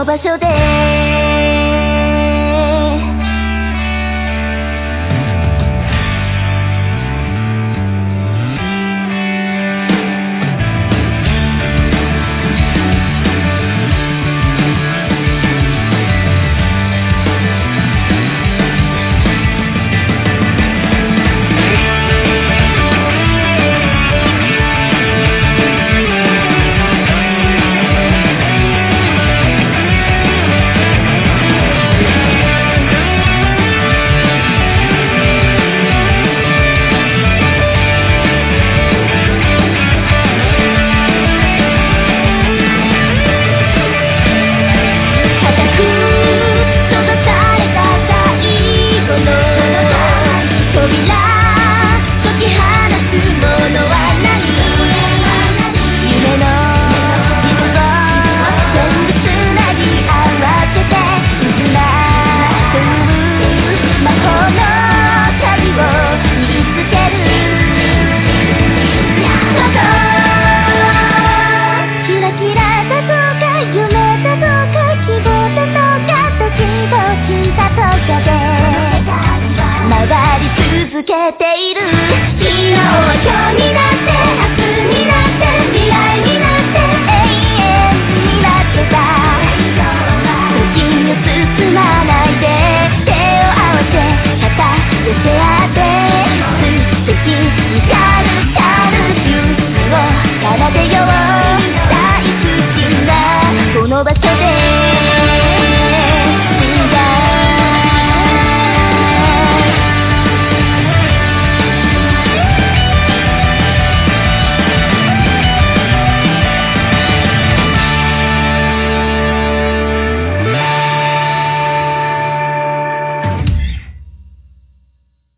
の場所で飛び出けている。